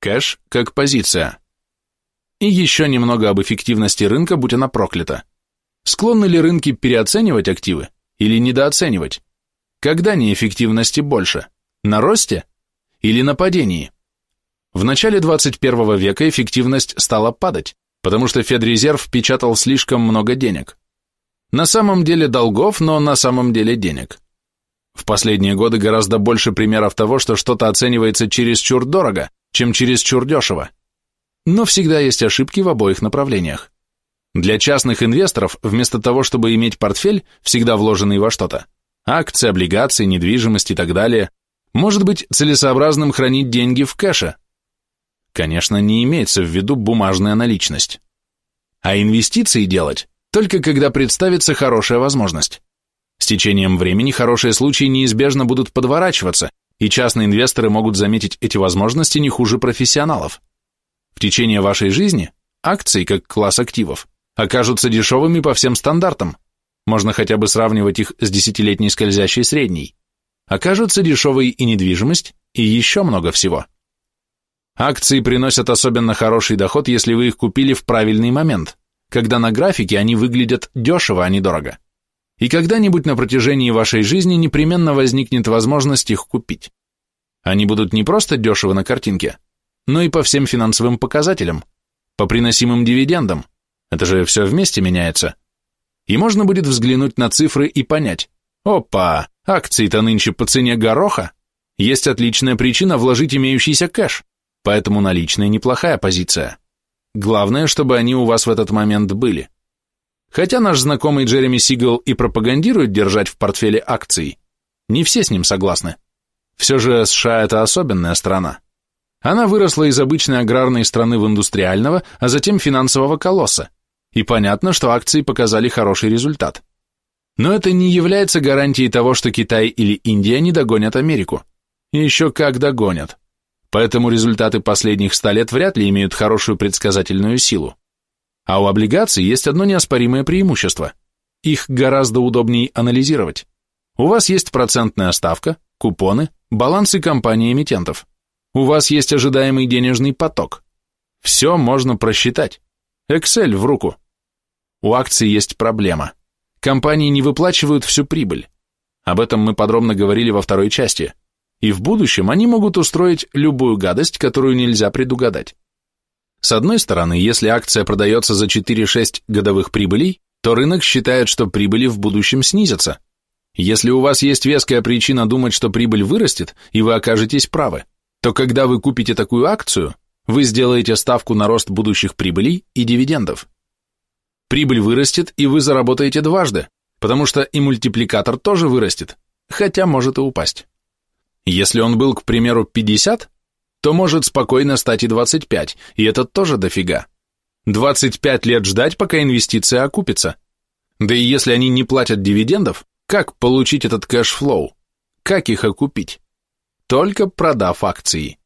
Кэш как позиция. И еще немного об эффективности рынка, будь она проклята. Склонны ли рынки переоценивать активы или недооценивать? Когда неэффективности больше? На росте или на падении? В начале 21 века эффективность стала падать, потому что Федрезерв печатал слишком много денег. На самом деле долгов, но на самом деле денег. В последние годы гораздо больше примеров того, что что-то оценивается чересчур дорого, чем чересчур дешево. Но всегда есть ошибки в обоих направлениях. Для частных инвесторов, вместо того, чтобы иметь портфель, всегда вложенный во что-то, акции, облигации, недвижимость и так далее, может быть целесообразным хранить деньги в кэше. Конечно, не имеется в виду бумажная наличность. А инвестиции делать только когда представится хорошая возможность. С течением времени хорошие случаи неизбежно будут подворачиваться, и частные инвесторы могут заметить эти возможности не хуже профессионалов. В течение вашей жизни акции, как класс активов, окажутся дешевыми по всем стандартам, можно хотя бы сравнивать их с десятилетней скользящей средней. Окажутся дешевой и недвижимость, и еще много всего. Акции приносят особенно хороший доход, если вы их купили в правильный момент, когда на графике они выглядят дешево, а не дорого. И когда-нибудь на протяжении вашей жизни непременно возникнет возможность их купить. Они будут не просто дешево на картинке, но и по всем финансовым показателям, по приносимым дивидендам. Это же все вместе меняется. И можно будет взглянуть на цифры и понять, опа, акции-то нынче по цене гороха, есть отличная причина вложить имеющийся кэш, поэтому наличная неплохая позиция. Главное, чтобы они у вас в этот момент были. Хотя наш знакомый Джереми Сигал и пропагандирует держать в портфеле акции, не все с ним согласны. Все же США – это особенная страна. Она выросла из обычной аграрной страны в индустриального, а затем финансового колосса, и понятно, что акции показали хороший результат. Но это не является гарантией того, что Китай или Индия не догонят Америку. И еще как догонят. Поэтому результаты последних ста лет вряд ли имеют хорошую предсказательную силу. А у облигаций есть одно неоспоримое преимущество. Их гораздо удобнее анализировать. У вас есть процентная ставка, купоны, балансы компаний-эмитентов. У вас есть ожидаемый денежный поток. Все можно просчитать. Excel в руку. У акций есть проблема. Компании не выплачивают всю прибыль. Об этом мы подробно говорили во второй части. И в будущем они могут устроить любую гадость, которую нельзя предугадать. С одной стороны, если акция продается за 4-6 годовых прибылей, то рынок считает, что прибыли в будущем снизятся. Если у вас есть веская причина думать, что прибыль вырастет, и вы окажетесь правы, то когда вы купите такую акцию, вы сделаете ставку на рост будущих прибылей и дивидендов. Прибыль вырастет, и вы заработаете дважды, потому что и мультипликатор тоже вырастет, хотя может и упасть. Если он был, к примеру, 50, то может спокойно стать и 25, и это тоже дофига. 25 лет ждать, пока инвестиция окупится. Да и если они не платят дивидендов, как получить этот cash flow? Как их окупить? Только продав акции.